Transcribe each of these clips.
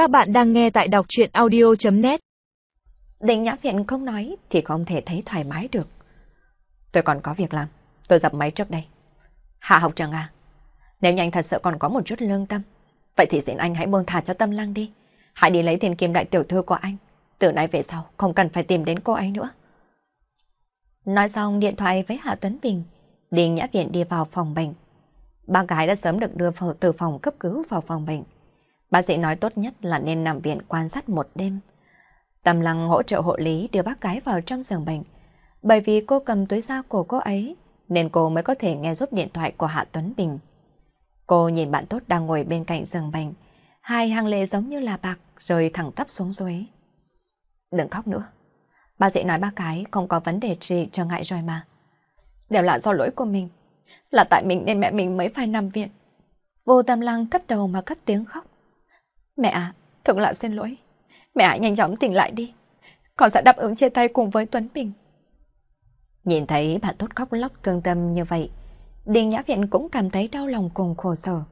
Các bạn đang nghe tại đọc chuyện audio.net Đình nhã Phiện không nói thì không thể thấy thoải mái được. Tôi còn có việc làm, tôi dập máy trước đây. Hạ học trường à, nếu như anh thật sự còn có một chút lương tâm, vậy thì xin anh hãy buông thả cho tâm lăng đi. Hãy đi lấy tiền kim đại tiểu thư của anh. Từ nay về sau, không cần phải tìm đến cô ấy nữa. Nói xong điện thoại với Hạ Tuấn Bình, Đình Nhã Viện đi vào phòng bệnh. Ba gái đã sớm được đưa từ phòng cấp cứu vào phòng bệnh. Bác sĩ nói tốt nhất là nên nằm viện quan sát một đêm. Tâm Lăng hỗ trợ hộ lý đưa bác gái vào trong giường bệnh. Bởi vì cô cầm túi da của cô ấy, nên cô mới có thể nghe giúp điện thoại của Hạ Tuấn Bình. Cô nhìn bạn tốt đang ngồi bên cạnh giường bệnh, hai hàng lệ giống như là bạc rồi thẳng tắp xuống dưới. Đừng khóc nữa. Bác sĩ nói bác gái không có vấn đề gì trở ngại rồi mà. Đều là do lỗi của mình. Là tại mình nên mẹ mình mới phải nằm viện. Vô tâm lăng thấp đầu mà cất tiếng khóc. Mẹ à, thượng là xin lỗi. Mẹ hãy nhanh chóng tỉnh lại đi. Con sẽ đáp ứng chia tay cùng với Tuấn Bình. Nhìn thấy bà tốt khóc lóc thương tâm như vậy, Đình Nhã Viện cũng cảm thấy đau lòng cùng khổ sở.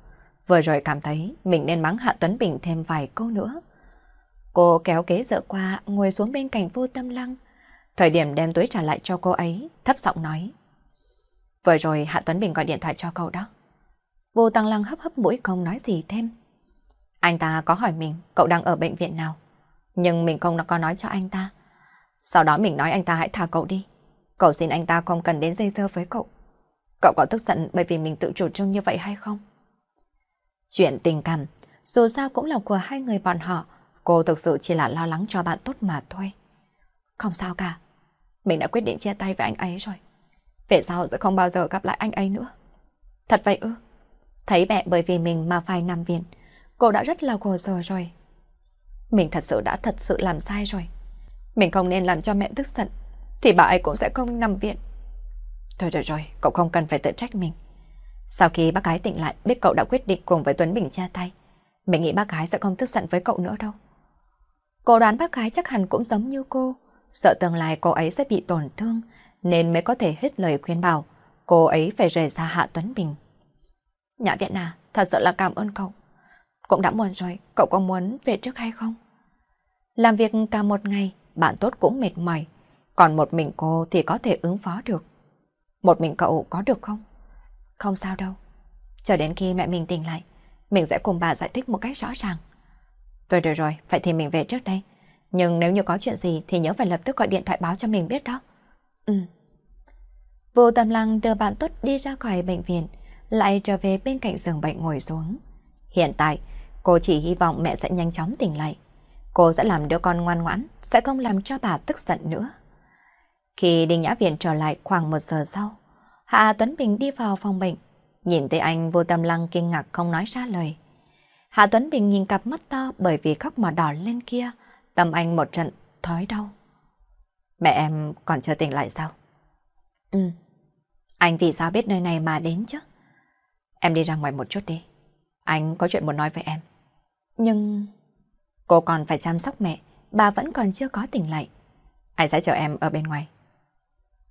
Vừa rồi cảm thấy mình nên mắng Hạ Tuấn Bình thêm vài câu nữa. Cô kéo ghế dựa qua, ngồi xuống bên cạnh vô tâm lăng. Thời điểm đem túi trả lại cho cô ấy, thấp giọng nói. Vừa rồi Hạ Tuấn Bình gọi điện thoại cho cậu đó. Vô tăng lăng hấp hấp mũi không nói gì thêm. Anh ta có hỏi mình cậu đang ở bệnh viện nào. Nhưng mình không có nói cho anh ta. Sau đó mình nói anh ta hãy thả cậu đi. Cậu xin anh ta không cần đến dây dơ với cậu. Cậu có tức giận bởi vì mình tự chủ trương như vậy hay không? Chuyện tình cảm, dù sao cũng là của hai người bọn họ. Cô thực sự chỉ là lo lắng cho bạn tốt mà thôi. Không sao cả. Mình đã quyết định chia tay với anh ấy rồi. Về sau sẽ không bao giờ gặp lại anh ấy nữa. Thật vậy ư? Thấy mẹ bởi vì mình mà phải nằm viện, cô đã rất là khổ sở rồi. Mình thật sự đã thật sự làm sai rồi. Mình không nên làm cho mẹ tức giận, thì bà ấy cũng sẽ không nằm viện. Thôi rồi rồi, cậu không cần phải tự trách mình. Sau khi bác gái tỉnh lại, biết cậu đã quyết định cùng với Tuấn Bình chia tay. Mình nghĩ bác gái sẽ không tức giận với cậu nữa đâu. Cô đoán bác gái chắc hẳn cũng giống như cô, sợ tương lai cô ấy sẽ bị tổn thương, nên mới có thể hết lời khuyên bảo cô ấy phải rời xa Hạ Tuấn Bình. Nhã viện à, thật sự là cảm ơn cậu. Cũng đã muộn rồi, cậu có muốn về trước hay không? Làm việc cả một ngày, bạn tốt cũng mệt mỏi, còn một mình cô thì có thể ứng phó được. Một mình cậu có được không? Không sao đâu. Chờ đến khi mẹ mình tỉnh lại, mình sẽ cùng bà giải thích một cách rõ ràng. Tôi được rồi, vậy thì mình về trước đây. Nhưng nếu như có chuyện gì thì nhớ phải lập tức gọi điện thoại báo cho mình biết đó. Ừ. Vô Tâm Lăng đưa bạn tốt đi ra khỏi bệnh viện, lại trở về bên cạnh giường bệnh ngồi xuống. Hiện tại, cô chỉ hy vọng mẹ sẽ nhanh chóng tỉnh lại. Cô sẽ làm đứa con ngoan ngoãn, sẽ không làm cho bà tức giận nữa. Khi Đinh Nhã Viện trở lại khoảng một giờ sau, Hạ Tuấn Bình đi vào phòng bệnh, nhìn thấy anh vô tâm lăng kinh ngạc không nói ra lời. Hạ Tuấn Bình nhìn cặp mắt to bởi vì khóc mà đỏ lên kia, tâm anh một trận thói đau. Mẹ em còn chưa tỉnh lại sao? Ừ. Anh vì sao biết nơi này mà đến chứ? Em đi ra ngoài một chút đi. Anh có chuyện muốn nói với em. Nhưng... Cô còn phải chăm sóc mẹ, bà vẫn còn chưa có tỉnh lại. Anh sẽ chờ em ở bên ngoài.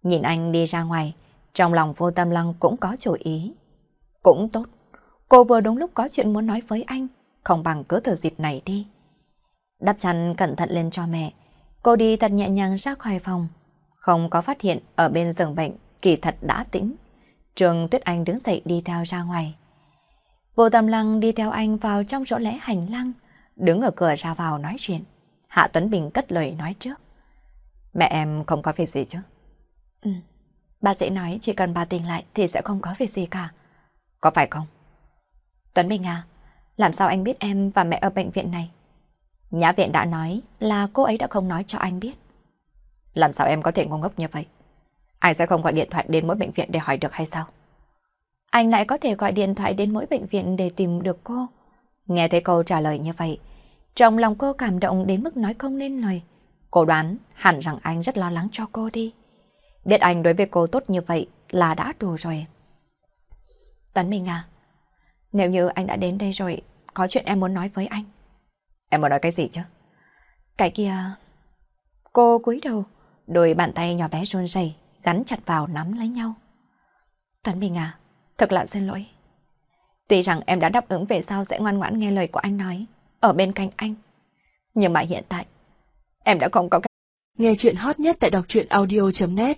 Nhìn anh đi ra ngoài, trong lòng vô tâm lăng cũng có chủ ý. Cũng tốt, cô vừa đúng lúc có chuyện muốn nói với anh, không bằng cứ thử dịp này đi. Đắp chăn cẩn thận lên cho mẹ, cô đi thật nhẹ nhàng ra khỏi phòng. Không có phát hiện ở bên giường bệnh, kỳ thật đã tĩnh. Trường Tuyết Anh đứng dậy đi theo ra ngoài. Vô tâm lăng đi theo anh vào trong chỗ lẽ hành lang, đứng ở cửa ra vào nói chuyện. Hạ Tuấn Bình cất lời nói trước. Mẹ em không có việc gì chứ? Ừ. Bác sĩ nói chỉ cần bà tỉnh lại thì sẽ không có việc gì cả. Có phải không? Tuấn Bình à, làm sao anh biết em và mẹ ở bệnh viện này? Nhã viện đã nói là cô ấy đã không nói cho anh biết. Làm sao em có thể ngu ngốc như vậy? Anh sẽ không gọi điện thoại đến mỗi bệnh viện để hỏi được hay sao? Anh lại có thể gọi điện thoại đến mỗi bệnh viện để tìm được cô. Nghe thấy câu trả lời như vậy, trong lòng cô cảm động đến mức nói không nên lời. Cô đoán hẳn rằng anh rất lo lắng cho cô đi. Biết anh đối với cô tốt như vậy là đã đủ rồi. Tuấn Minh à, nếu như anh đã đến đây rồi, có chuyện em muốn nói với anh. Em muốn nói cái gì chứ? Cái kia... Cô cúi đầu, đôi bàn tay nhỏ bé run rẩy gắn chặt vào nắm lấy nhau. Tuấn Minh à, thật là xin lỗi. Tuy rằng em đã đáp ứng về sau sẽ ngoan ngoãn nghe lời của anh nói, ở bên cạnh anh, Nhưng mà hiện tại, em đã không có cái... Nghe chuyện hot nhất tại đọc truyện audio.net